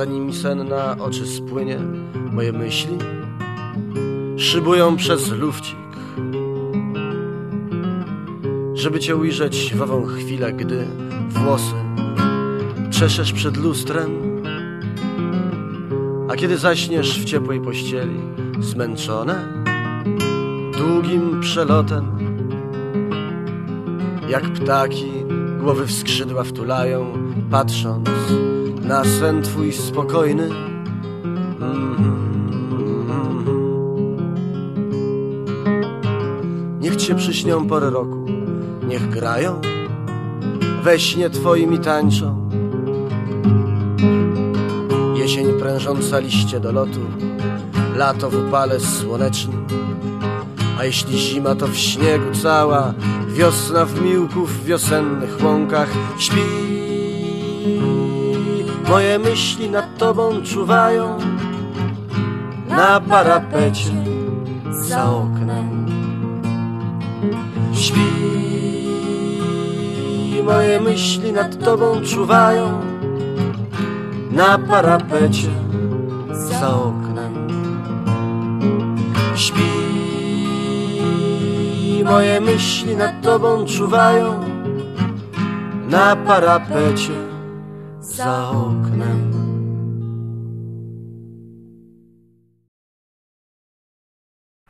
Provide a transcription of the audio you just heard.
zanim mi sen na oczy spłynie, moje myśli szybują przez lufcik. Żeby cię ujrzeć w ową chwilę, gdy włosy czeszesz przed lustrem, a kiedy zaśniesz w ciepłej pościeli, zmęczone długim przelotem, jak ptaki głowy w skrzydła wtulają, patrząc na sen twój spokojny. Niech cię przyśnią pory roku, niech grają, we śnie twoimi tańczą. Jesień prężąca liście do lotu, lato w upale słonecznym. A jeśli zima, to w śniegu cała, wiosna w miłku w wiosennych łąkach śpi. Moje myśli nad tobą czuwają na parapecie za oknem. Śpi. Moje myśli nad tobą czuwają na parapecie za oknem. Śpi. Moje myśli nad tobą czuwają na parapecie za oknem.